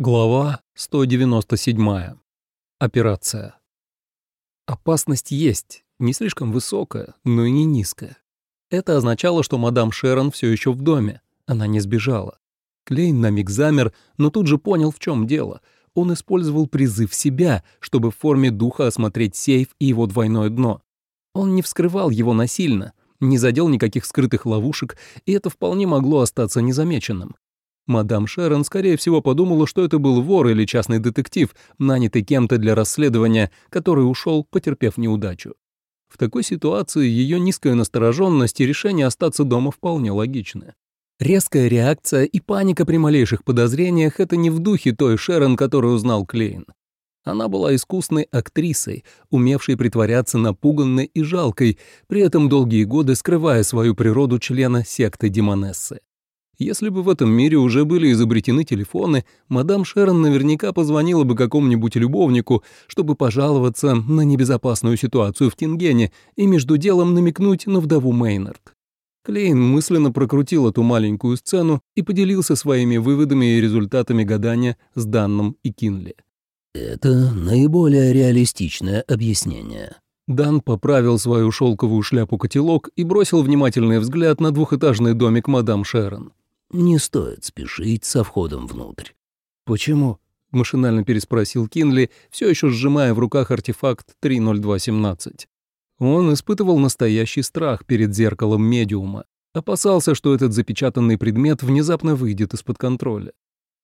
Глава 197. Операция. Опасность есть, не слишком высокая, но и не низкая. Это означало, что мадам Шерон все еще в доме, она не сбежала. Клейн на миг замер, но тут же понял, в чем дело. Он использовал призыв себя, чтобы в форме духа осмотреть сейф и его двойное дно. Он не вскрывал его насильно, не задел никаких скрытых ловушек, и это вполне могло остаться незамеченным. Мадам Шерон, скорее всего, подумала, что это был вор или частный детектив, нанятый кем-то для расследования, который ушел, потерпев неудачу. В такой ситуации ее низкая настороженность и решение остаться дома вполне логичны. Резкая реакция и паника при малейших подозрениях — это не в духе той Шерон, которую узнал Клейн. Она была искусной актрисой, умевшей притворяться напуганной и жалкой, при этом долгие годы скрывая свою природу члена секты Демонессы. Если бы в этом мире уже были изобретены телефоны, мадам Шерон наверняка позвонила бы какому-нибудь любовнику, чтобы пожаловаться на небезопасную ситуацию в Тингене и между делом намекнуть на вдову Мейнард. Клейн мысленно прокрутил эту маленькую сцену и поделился своими выводами и результатами гадания с Данном и Кинли. «Это наиболее реалистичное объяснение». Дан поправил свою шелковую шляпу-котелок и бросил внимательный взгляд на двухэтажный домик мадам Шерон. Не стоит спешить со входом внутрь. «Почему?» — машинально переспросил Кинли, все еще сжимая в руках артефакт 30217. Он испытывал настоящий страх перед зеркалом медиума, опасался, что этот запечатанный предмет внезапно выйдет из-под контроля.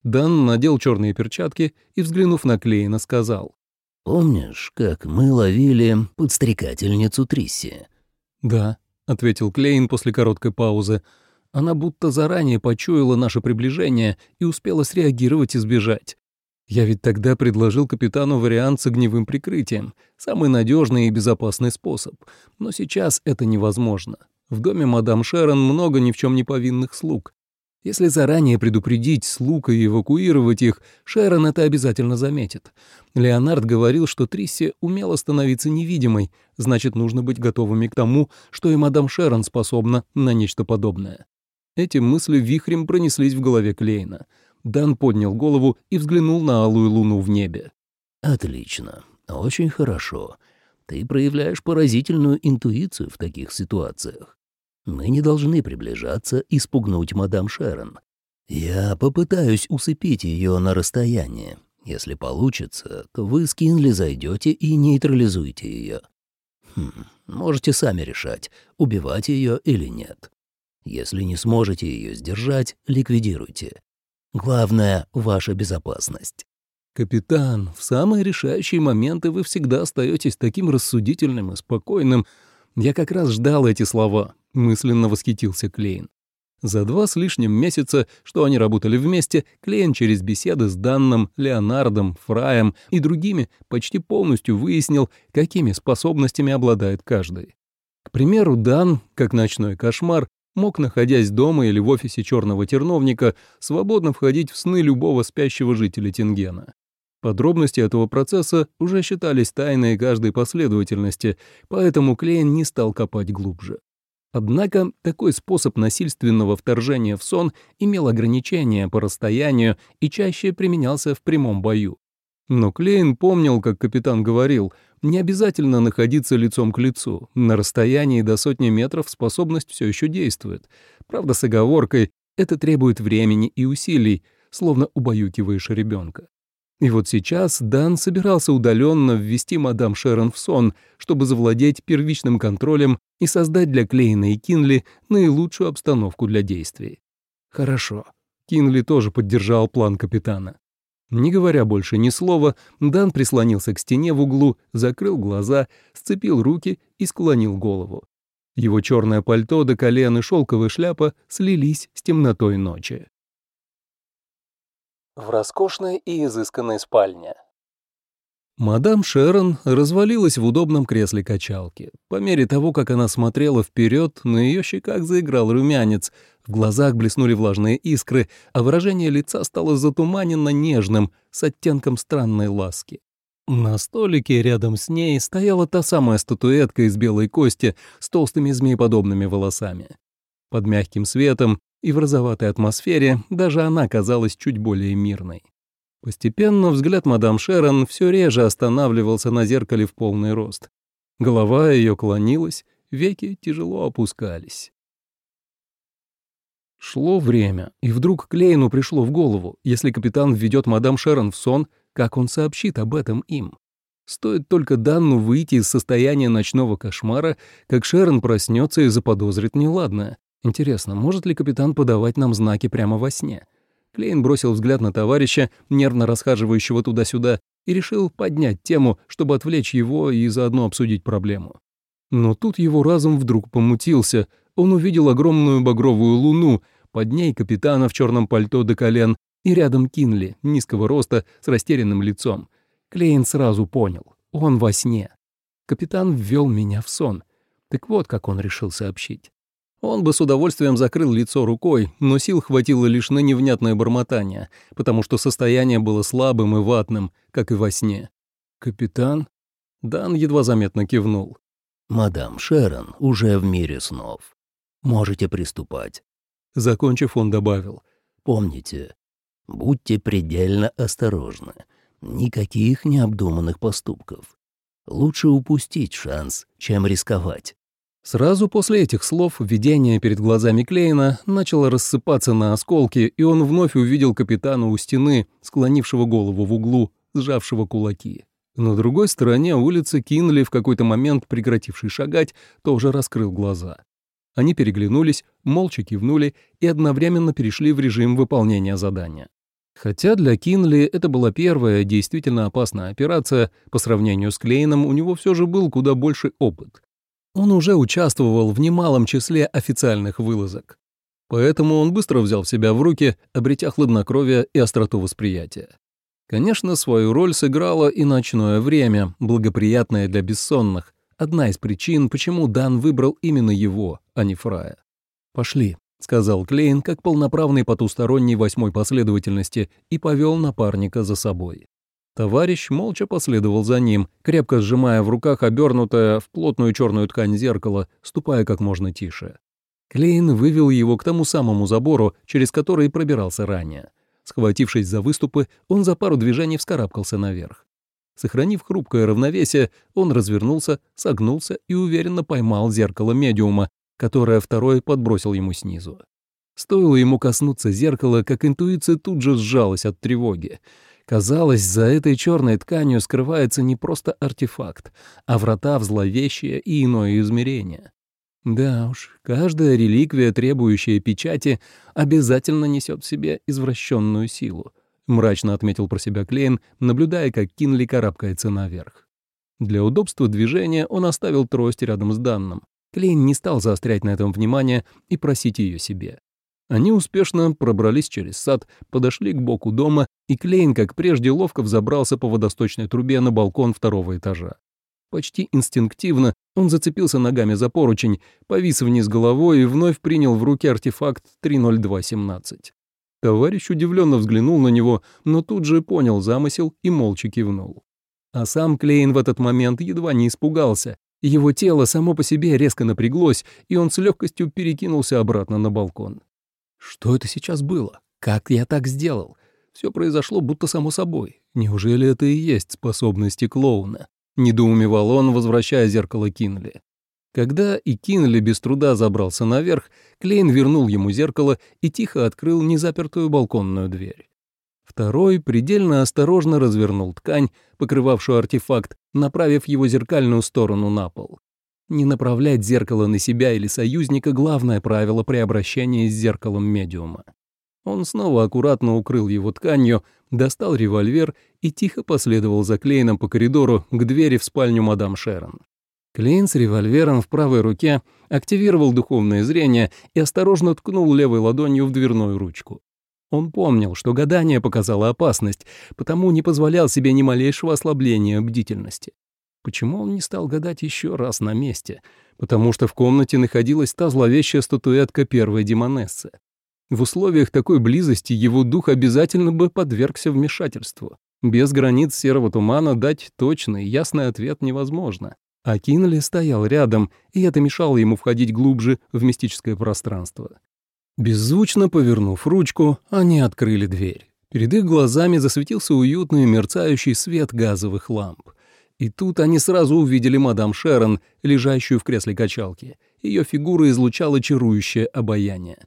Дан надел черные перчатки и, взглянув на Клейна, сказал. «Помнишь, как мы ловили подстрекательницу Трисси?» «Да», — ответил Клейн после короткой паузы, — она будто заранее почуяла наше приближение и успела среагировать и сбежать. Я ведь тогда предложил капитану вариант с огневым прикрытием, самый надежный и безопасный способ. Но сейчас это невозможно. В доме мадам Шерон много ни в чем не повинных слуг. Если заранее предупредить слуг и эвакуировать их, Шерон это обязательно заметит. Леонард говорил, что Трисси умела становиться невидимой, значит, нужно быть готовыми к тому, что и мадам Шерон способна на нечто подобное. Эти мысли вихрем пронеслись в голове Клейна. Дан поднял голову и взглянул на алую луну в небе. «Отлично. Очень хорошо. Ты проявляешь поразительную интуицию в таких ситуациях. Мы не должны приближаться и спугнуть мадам Шерон. Я попытаюсь усыпить ее на расстоянии. Если получится, то вы с Кинли зайдете и нейтрализуете ее. Хм, можете сами решать, убивать ее или нет. Если не сможете ее сдержать, ликвидируйте. Главное — ваша безопасность. «Капитан, в самые решающие моменты вы всегда остаетесь таким рассудительным и спокойным. Я как раз ждал эти слова», — мысленно восхитился Клейн. За два с лишним месяца, что они работали вместе, Клейн через беседы с Данном, Леонардом, Фраем и другими почти полностью выяснил, какими способностями обладает каждый. К примеру, Дан, как ночной кошмар, мог, находясь дома или в офисе черного терновника, свободно входить в сны любого спящего жителя Тингена. Подробности этого процесса уже считались тайной каждой последовательности, поэтому Клейн не стал копать глубже. Однако такой способ насильственного вторжения в сон имел ограничения по расстоянию и чаще применялся в прямом бою. Но Клейн помнил, как капитан говорил, не обязательно находиться лицом к лицу. На расстоянии до сотни метров способность все еще действует. Правда, с оговоркой, это требует времени и усилий, словно убаюкиваешь ребенка. И вот сейчас Дан собирался удаленно ввести мадам Шерон в сон, чтобы завладеть первичным контролем и создать для Клейна и Кинли наилучшую обстановку для действий. Хорошо. Кинли тоже поддержал план капитана. Не говоря больше ни слова, Дан прислонился к стене в углу, закрыл глаза, сцепил руки и склонил голову. Его черное пальто до колен и шелковая шляпа слились с темнотой ночи. В роскошной и изысканной спальне. Мадам Шерон развалилась в удобном кресле качалки. По мере того, как она смотрела вперед, на ее щеках заиграл румянец, в глазах блеснули влажные искры, а выражение лица стало затуманенно нежным, с оттенком странной ласки. На столике рядом с ней стояла та самая статуэтка из белой кости с толстыми змееподобными волосами. Под мягким светом и в розоватой атмосфере даже она казалась чуть более мирной. Постепенно взгляд мадам Шерон все реже останавливался на зеркале в полный рост. Голова ее клонилась, веки тяжело опускались. Шло время, и вдруг Клейну пришло в голову, если капитан введет мадам Шерон в сон, как он сообщит об этом им. Стоит только Данну выйти из состояния ночного кошмара, как Шерон проснется и заподозрит неладное. Интересно, может ли капитан подавать нам знаки прямо во сне? Клейн бросил взгляд на товарища, нервно расхаживающего туда-сюда, и решил поднять тему, чтобы отвлечь его и заодно обсудить проблему. Но тут его разум вдруг помутился. Он увидел огромную багровую луну, под ней капитана в черном пальто до колен и рядом Кинли, низкого роста, с растерянным лицом. Клейн сразу понял. Он во сне. Капитан ввел меня в сон. Так вот, как он решил сообщить. Он бы с удовольствием закрыл лицо рукой, но сил хватило лишь на невнятное бормотание, потому что состояние было слабым и ватным, как и во сне. «Капитан?» Дан едва заметно кивнул. «Мадам Шерон уже в мире снов. Можете приступать». Закончив, он добавил. «Помните, будьте предельно осторожны. Никаких необдуманных поступков. Лучше упустить шанс, чем рисковать». Сразу после этих слов видение перед глазами Клейна начало рассыпаться на осколки, и он вновь увидел капитана у стены, склонившего голову в углу, сжавшего кулаки. На другой стороне улицы Кинли, в какой-то момент прекративший шагать, тоже раскрыл глаза. Они переглянулись, молча кивнули и одновременно перешли в режим выполнения задания. Хотя для Кинли это была первая действительно опасная операция, по сравнению с Клейном у него все же был куда больше опыт. Он уже участвовал в немалом числе официальных вылазок. Поэтому он быстро взял себя в руки, обретя хладнокровие и остроту восприятия. Конечно, свою роль сыграло и ночное время, благоприятное для бессонных, одна из причин, почему Дан выбрал именно его, а не Фрая. «Пошли», — сказал Клейн, как полноправный потусторонний восьмой последовательности, и повел напарника за собой. Товарищ молча последовал за ним, крепко сжимая в руках обернутое в плотную черную ткань зеркало, ступая как можно тише. Клейн вывел его к тому самому забору, через который пробирался ранее. Схватившись за выступы, он за пару движений вскарабкался наверх. Сохранив хрупкое равновесие, он развернулся, согнулся и уверенно поймал зеркало медиума, которое второй подбросил ему снизу. Стоило ему коснуться зеркала, как интуиция тут же сжалась от тревоги. Казалось, за этой черной тканью скрывается не просто артефакт, а врата в зловещее и иное измерение. Да уж, каждая реликвия, требующая печати, обязательно несет в себе извращенную силу, мрачно отметил про себя Клейн, наблюдая, как Кинли карабкается наверх. Для удобства движения он оставил трость рядом с Данным. Клейн не стал заострять на этом внимание и просить ее себе. Они успешно пробрались через сад, подошли к боку дома, и Клейн, как прежде, ловко взобрался по водосточной трубе на балкон второго этажа. Почти инстинктивно он зацепился ногами за поручень, повис вниз головой и вновь принял в руки артефакт 30217. Товарищ удивленно взглянул на него, но тут же понял замысел и молча кивнул. А сам Клейн в этот момент едва не испугался. Его тело само по себе резко напряглось, и он с легкостью перекинулся обратно на балкон. Что это сейчас было? Как я так сделал? Все произошло будто само собой. Неужели это и есть способности клоуна? Недоумевал он, возвращая зеркало Кинли. Когда и Кинли без труда забрался наверх, Клейн вернул ему зеркало и тихо открыл незапертую балконную дверь. Второй предельно осторожно развернул ткань, покрывавшую артефакт, направив его зеркальную сторону на пол. Не направлять зеркало на себя или союзника — главное правило при обращении с зеркалом медиума. Он снова аккуратно укрыл его тканью, достал револьвер и тихо последовал за Клейном по коридору к двери в спальню мадам Шерон. Клейн с револьвером в правой руке активировал духовное зрение и осторожно ткнул левой ладонью в дверную ручку. Он помнил, что гадание показало опасность, потому не позволял себе ни малейшего ослабления бдительности. Почему он не стал гадать еще раз на месте? Потому что в комнате находилась та зловещая статуэтка первой демонессы. В условиях такой близости его дух обязательно бы подвергся вмешательству. Без границ серого тумана дать точный, ясный ответ невозможно. А Кинли стоял рядом, и это мешало ему входить глубже в мистическое пространство. Беззвучно повернув ручку, они открыли дверь. Перед их глазами засветился уютный мерцающий свет газовых ламп. И тут они сразу увидели мадам Шерон, лежащую в кресле качалки. Ее фигура излучала чарующее обаяние.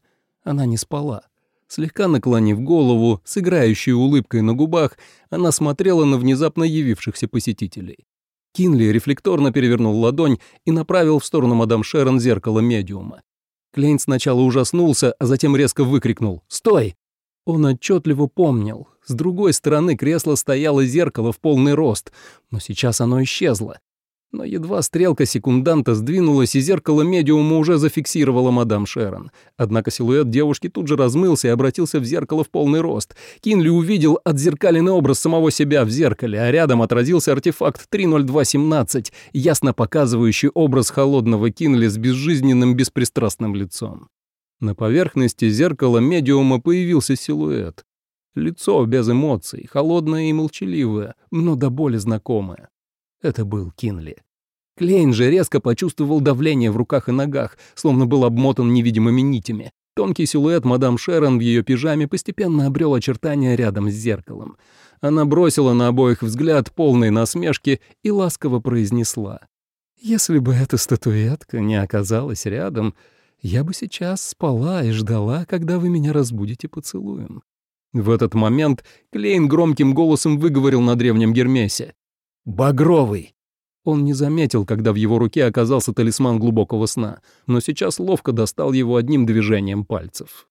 Она не спала. Слегка наклонив голову, с играющей улыбкой на губах, она смотрела на внезапно явившихся посетителей. Кинли рефлекторно перевернул ладонь и направил в сторону мадам Шерон зеркало медиума. Клейн сначала ужаснулся, а затем резко выкрикнул «Стой!». Он отчетливо помнил. С другой стороны кресла стояло зеркало в полный рост, но сейчас оно исчезло. Но едва стрелка секунданта сдвинулась, и зеркало медиума уже зафиксировало мадам Шерон. Однако силуэт девушки тут же размылся и обратился в зеркало в полный рост. Кинли увидел отзеркаленный образ самого себя в зеркале, а рядом отразился артефакт 30217, ясно показывающий образ холодного Кинли с безжизненным беспристрастным лицом. На поверхности зеркала медиума появился силуэт. Лицо без эмоций, холодное и молчаливое, но до боли знакомое. Это был Кинли. Клейн же резко почувствовал давление в руках и ногах, словно был обмотан невидимыми нитями. Тонкий силуэт мадам Шерон в ее пижаме постепенно обрел очертания рядом с зеркалом. Она бросила на обоих взгляд полной насмешки и ласково произнесла. «Если бы эта статуэтка не оказалась рядом, я бы сейчас спала и ждала, когда вы меня разбудите поцелуем». В этот момент Клейн громким голосом выговорил на древнем Гермесе. Багровый. Он не заметил, когда в его руке оказался талисман глубокого сна, но сейчас ловко достал его одним движением пальцев.